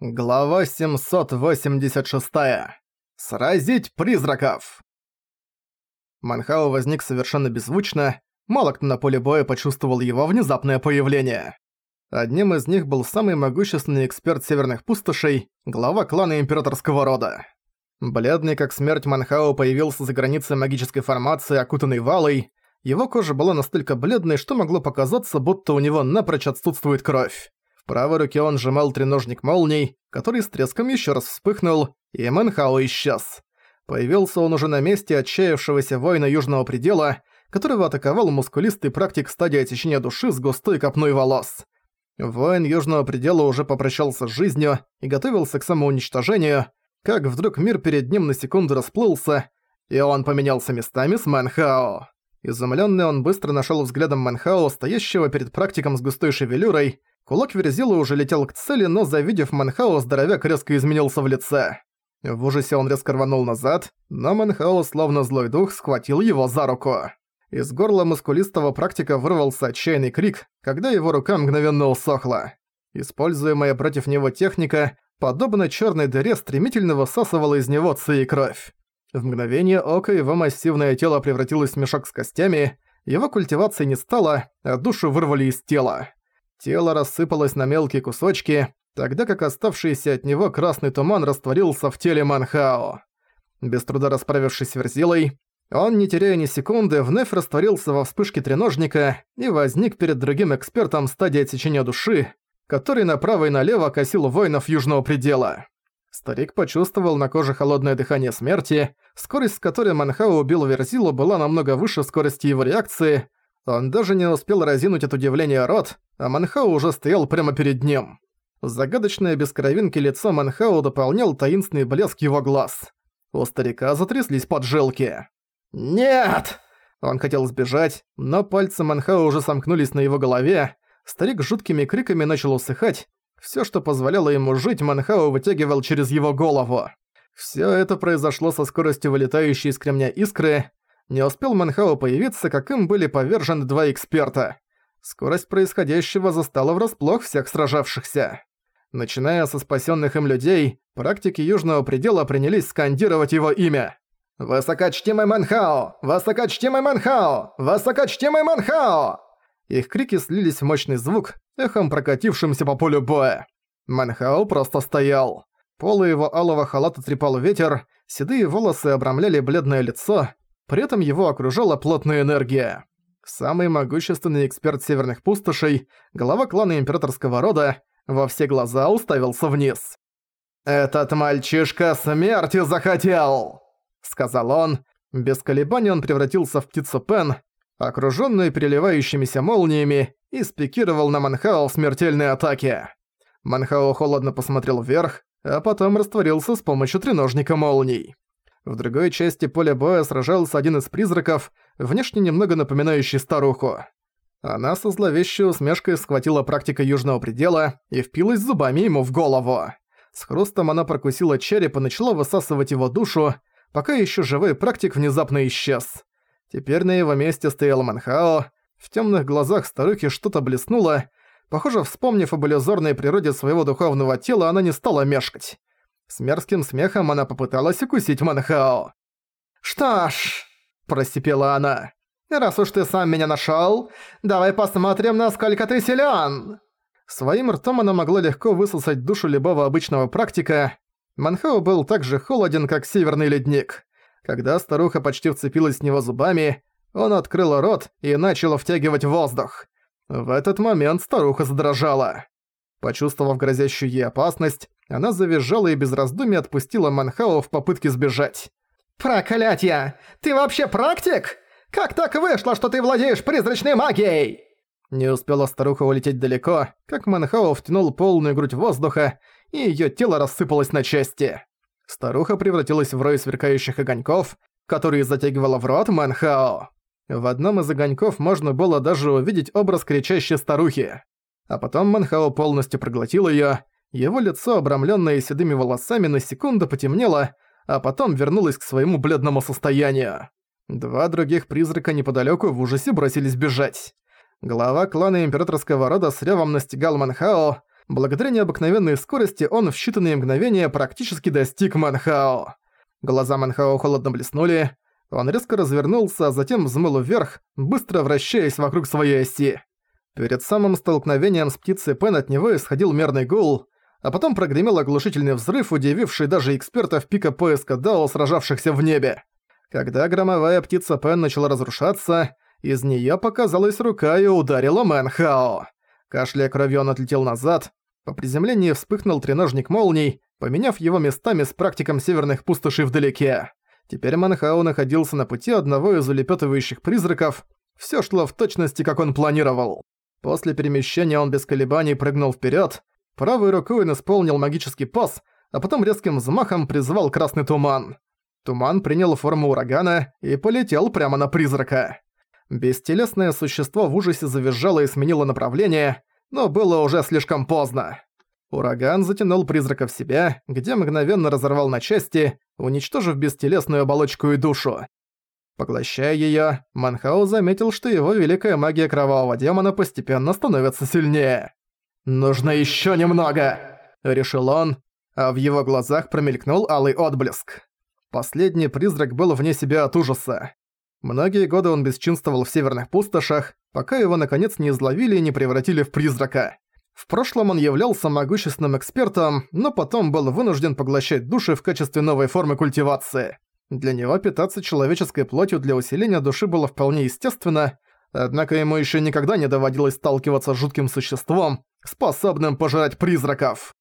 Глава 786. Сразить призраков! Манхао возник совершенно беззвучно, мало кто на поле боя почувствовал его внезапное появление. Одним из них был самый могущественный эксперт Северных Пустошей, глава клана Императорского рода. Бледный как смерть Манхао появился за границей магической формации, окутанной валой. Его кожа была настолько бледной, что могло показаться, будто у него напрочь отсутствует кровь. Правой руке он сжимал треножник молний, который с треском еще раз вспыхнул, и Мэнхао исчез. Появился он уже на месте отчаявшегося воина Южного Предела, которого атаковал мускулистый практик стадии отсечения души с густой копной волос. Воин Южного Предела уже попрощался с жизнью и готовился к самоуничтожению, как вдруг мир перед ним на секунду расплылся, и он поменялся местами с Мэнхао. Изумлённый он быстро нашёл взглядом Мэнхао, стоящего перед практиком с густой шевелюрой, Кулак Верзила уже летел к цели, но завидев Манхао, здоровяк резко изменился в лице. В ужасе он резко рванул назад, но Манхао, словно злой дух, схватил его за руку. Из горла мускулистого практика вырвался отчаянный крик, когда его рука мгновенно усохла. Используемая против него техника, подобно черной дыре, стремительно высасывала из него ци и кровь. В мгновение ока его массивное тело превратилось в мешок с костями, его культивации не стало, а душу вырвали из тела. Тело рассыпалось на мелкие кусочки, тогда как оставшийся от него красный туман растворился в теле Манхао. Без труда расправившись с Верзилой, он, не теряя ни секунды, вновь растворился во вспышке треножника и возник перед другим экспертом стадии отсечения души, который направо и налево косил воинов Южного Предела. Старик почувствовал на коже холодное дыхание смерти, скорость с которой Манхао убил Верзилу была намного выше скорости его реакции, он даже не успел разинуть от удивления рот, а Манхау уже стоял прямо перед ним. Загадочное без кровинки лицо Манхау дополнял таинственный блеск его глаз. У старика затряслись поджилки. «Нет!» Он хотел сбежать, но пальцы Манхау уже сомкнулись на его голове. Старик жуткими криками начал усыхать. Всё, что позволяло ему жить, Манхау вытягивал через его голову. Всё это произошло со скоростью вылетающей из кремня искры. Не успел Манхао появиться, как им были повержены два эксперта. Скорость происходящего застала врасплох всех сражавшихся. Начиная со спасенных им людей, практики Южного Предела принялись скандировать его имя. «Высокочтимый Манхао! Высокочтимый Манхао! Высокочтимый Манхао!» Их крики слились в мощный звук, эхом прокатившимся по полю боя. Манхао просто стоял. Полы его алого халата трепал ветер, седые волосы обрамляли бледное лицо, при этом его окружала плотная энергия. Самый могущественный эксперт Северных Пустошей, глава клана Императорского рода, во все глаза уставился вниз. «Этот мальчишка смерти захотел!» — сказал он. Без колебаний он превратился в птицу Пен, окружённую переливающимися молниями, и спикировал на Манхао в смертельной атаке. Манхао холодно посмотрел вверх, а потом растворился с помощью треножника молний. В другой части поля боя сражался один из призраков, внешне немного напоминающий старуху. Она со зловещей усмешкой схватила практика Южного Предела и впилась зубами ему в голову. С хрустом она прокусила череп и начала высасывать его душу, пока еще живой практик внезапно исчез. Теперь на его месте стоял Манхао. В темных глазах старухи что-то блеснуло. Похоже, вспомнив об иллюзорной природе своего духовного тела, она не стала мешкать. С мерзким смехом она попыталась укусить Манхао. «Что ж», – просипела она, – «раз уж ты сам меня нашёл, давай посмотрим, насколько ты силён». Своим ртом она могла легко высосать душу любого обычного практика. Манхао был так же холоден, как северный ледник. Когда старуха почти вцепилась в него зубами, он открыл рот и начал втягивать воздух. В этот момент старуха задрожала. Почувствовав грозящую ей опасность, она завизжала и без раздумий отпустила Манхао в попытке сбежать. «Проклятье! Ты вообще практик? Как так вышло, что ты владеешь призрачной магией?» Не успела старуха улететь далеко, как Манхао втянул полную грудь воздуха, и её тело рассыпалось на части. Старуха превратилась в рой сверкающих огоньков, которые затягивала в рот Манхао. В одном из огоньков можно было даже увидеть образ кричащей старухи. А потом Манхао полностью проглотил её, его лицо, обрамленное седыми волосами, на секунду потемнело, а потом вернулось к своему бледному состоянию. Два других призрака неподалеку в ужасе бросились бежать. Глава клана императорского рода с ревом настигал Манхао. Благодаря необыкновенной скорости он в считанные мгновения практически достиг Манхао. Глаза Манхао холодно блеснули, он резко развернулся, а затем взмыл вверх, быстро вращаясь вокруг своей оси. Перед самым столкновением с птицей Пен от него исходил мерный гул, а потом прогремел оглушительный взрыв, удививший даже экспертов пика поиска Дао, сражавшихся в небе. Когда громовая птица Пен начала разрушаться, из неё показалась рука и ударила Мэнхао. Кашляя кровью он отлетел назад, по приземлении вспыхнул треножник молний, поменяв его местами с практиком северных пустошей вдалеке. Теперь Манхао находился на пути одного из улепетывающих призраков. Всё шло в точности, как он планировал. После перемещения он без колебаний прыгнул вперёд, правой рукой он исполнил магический пас, а потом резким взмахом призвал красный туман. Туман принял форму урагана и полетел прямо на призрака. Бестелесное существо в ужасе завизжало и сменило направление, но было уже слишком поздно. Ураган затянул призрака в себя, где мгновенно разорвал на части, уничтожив бестелесную оболочку и душу. Поглощая её, Манхау заметил, что его великая магия кровавого демона постепенно становится сильнее. «Нужно ещё немного!» – решил он, а в его глазах промелькнул алый отблеск. Последний призрак был вне себя от ужаса. Многие годы он бесчинствовал в северных пустошах, пока его наконец не изловили и не превратили в призрака. В прошлом он являлся могущественным экспертом, но потом был вынужден поглощать души в качестве новой формы культивации. Для него питаться человеческой плотью для усиления души было вполне естественно, однако ему еще никогда не доводилось сталкиваться с жутким существом, способным пожирать призраков.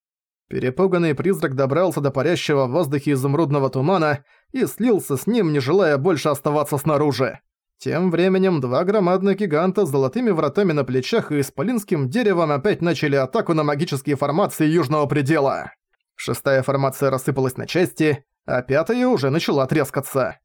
Перепуганный призрак добрался до парящего в воздухе изумрудного тумана и слился с ним, не желая больше оставаться снаружи. Тем временем два громадных гиганта с золотыми вратами на плечах и исполинским деревом опять начали атаку на магические формации Южного Предела. Шестая формация рассыпалась на части, а пятая уже начала трескаться.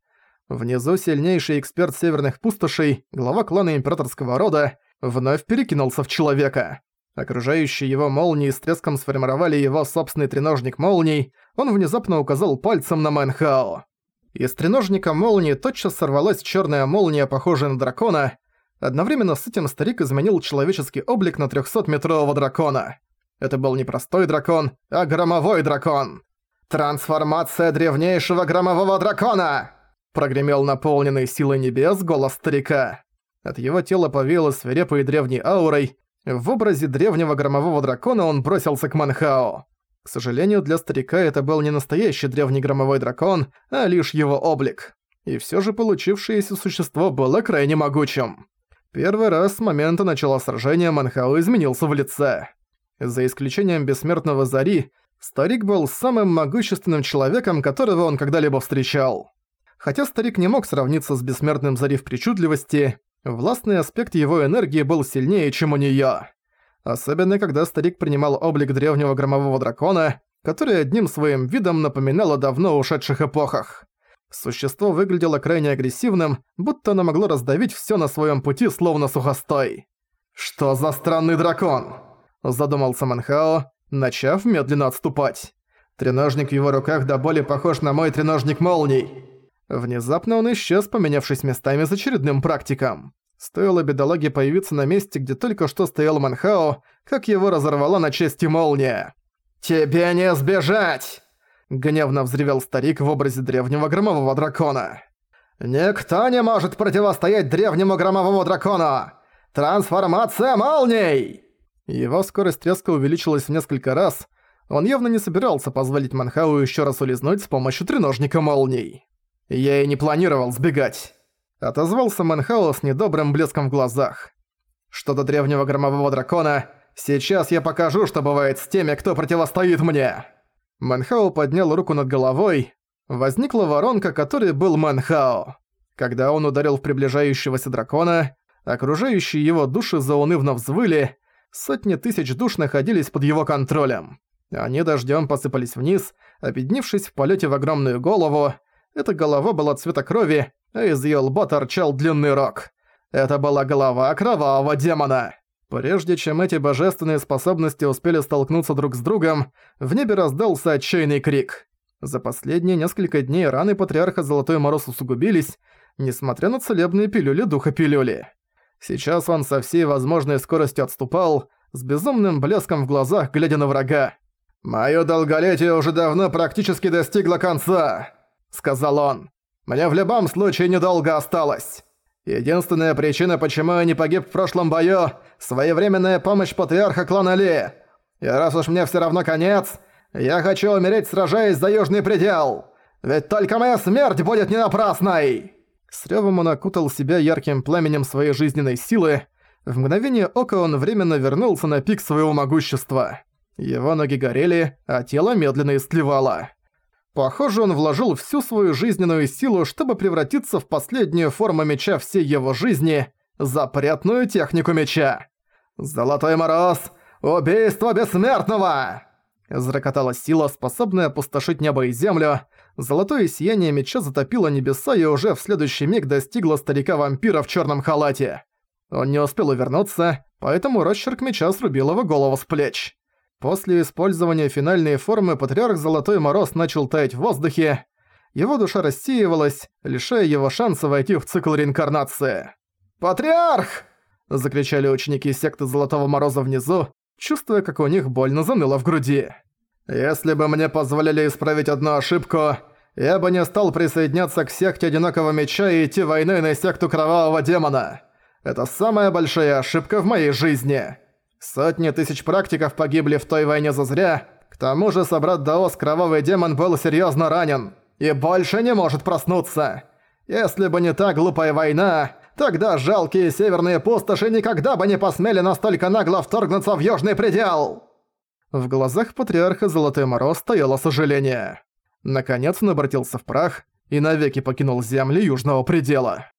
Внизу сильнейший эксперт северных пустошей, глава клана императорского рода, вновь перекинулся в человека. Окружающие его молнии с треском сформировали его собственный треножник молний, он внезапно указал пальцем на Мэнхао. Из треножника молнии тотчас сорвалась черная молния, похожая на дракона. Одновременно с этим старик изменил человеческий облик на 300-метрового дракона. Это был не простой дракон, а громовой дракон. «Трансформация древнейшего громового дракона!» Прогремел наполненный силой небес голос старика. От его тела повеяло свирепой древней аурой, в образе древнего громового дракона он бросился к Манхао. К сожалению, для старика это был не настоящий древний громовой дракон, а лишь его облик. И всё же получившееся существо было крайне могучим. Первый раз с момента начала сражения Манхао изменился в лице. За исключением бессмертного Зари, старик был самым могущественным человеком, которого он когда-либо встречал. Хотя старик не мог сравниться с бессмертным Зари в причудливости, Властный аспект его энергии был сильнее, чем у неё. Особенно, когда старик принимал облик древнего громового дракона, который одним своим видом напоминал о давно ушедших эпохах. Существо выглядело крайне агрессивным, будто оно могло раздавить всё на своём пути, словно сухостой. «Что за странный дракон?» – задумался Манхао, начав медленно отступать. Треножник в его руках до боли похож на мой треножник молний. Внезапно он исчез, поменявшись местами с очередным практиком. Стоило бедолаге появиться на месте, где только что стоял Манхао, как его разорвала на части молния. «Тебе не сбежать!» Гневно взревел старик в образе древнего громового дракона. «Никто не может противостоять древнему громовому дракону! Трансформация молний!» Его скорость резко увеличилась в несколько раз. Он явно не собирался позволить Манхау еще раз улизнуть с помощью треножника молний. «Я и не планировал сбегать», — отозвался Мэнхао с недобрым блеском в глазах. «Что до древнего громового дракона, сейчас я покажу, что бывает с теми, кто противостоит мне». Мэнхао поднял руку над головой. Возникла воронка, которой был Мэнхао. Когда он ударил в приближающегося дракона, окружающие его души заунывно взвыли, сотни тысяч душ находились под его контролем. Они дождем посыпались вниз, объединившись в полете в огромную голову, эта голова была цвета крови, а из её лба торчал длинный рог. Это была голова кровавого демона. Прежде чем эти божественные способности успели столкнуться друг с другом, в небе раздался отчаянный крик. За последние несколько дней раны Патриарха Золотой Мороз усугубились, несмотря на целебные пилюли духа пилюли. Сейчас он со всей возможной скоростью отступал, с безумным блеском в глазах, глядя на врага. «Моё долголетие уже давно практически достигло конца», — сказал он. «Мне в любом случае недолго осталось. Единственная причина, почему я не погиб в прошлом бою — своевременная помощь патриарха клана Ли. И раз уж мне всё равно конец, я хочу умереть, сражаясь за Южный Предел. Ведь только моя смерть будет не напрасной!» С рёвом он окутал себя ярким пламенем своей жизненной силы. В мгновение ока он временно вернулся на пик своего могущества. Его ноги горели, а тело медленно истлевало. Похоже, он вложил всю свою жизненную силу, чтобы превратиться в последнюю форму меча всей его жизни – запретную технику меча. «Золотой мороз! Убийство бессмертного!» Зарокотала сила, способная опустошить небо и землю. Золотое сияние меча затопило небеса и уже в следующий миг достигло старика-вампира в черном халате. Он не успел увернуться, поэтому росчерк меча срубил его голову с плеч. После использования финальной формы Патриарх Золотой Мороз начал таять в воздухе. Его душа рассеивалась, лишая его шанса войти в цикл реинкарнации. «Патриарх!» – закричали ученики секты Золотого Мороза внизу, чувствуя, как у них больно заныло в груди. «Если бы мне позволили исправить одну ошибку, я бы не стал присоединяться к секте Одинокого Меча и идти войной на секту Кровавого Демона. Это самая большая ошибка в моей жизни». Сотни тысяч практиков погибли в той войне зазря. К тому же собрат Даос Кровавый Демон был серьезно ранен и больше не может проснуться. Если бы не та глупая война, тогда жалкие северные пустоши никогда бы не посмели настолько нагло вторгнуться в Южный Предел!» В глазах Патриарха Золотой Мороз стояло сожаление. Наконец он обратился в прах и навеки покинул земли Южного Предела.